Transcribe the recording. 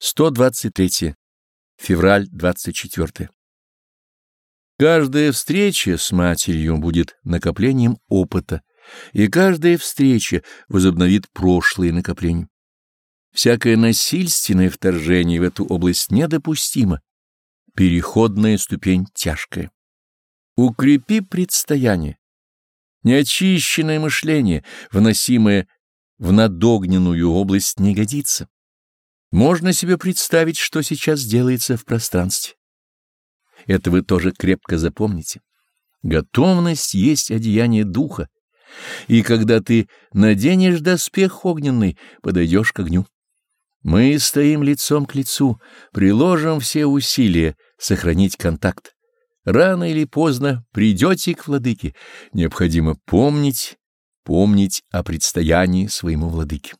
123. Февраль 24. Каждая встреча с матерью будет накоплением опыта, и каждая встреча возобновит прошлые накопления. Всякое насильственное вторжение в эту область недопустимо. Переходная ступень тяжкая. Укрепи предстояние. Неочищенное мышление, вносимое в надогненную область, не годится. Можно себе представить, что сейчас делается в пространстве. Это вы тоже крепко запомните. Готовность есть одеяние духа, и когда ты наденешь доспех огненный, подойдешь к огню. Мы стоим лицом к лицу, приложим все усилия сохранить контакт. Рано или поздно придете к владыке, необходимо помнить, помнить о предстоянии своему владыке.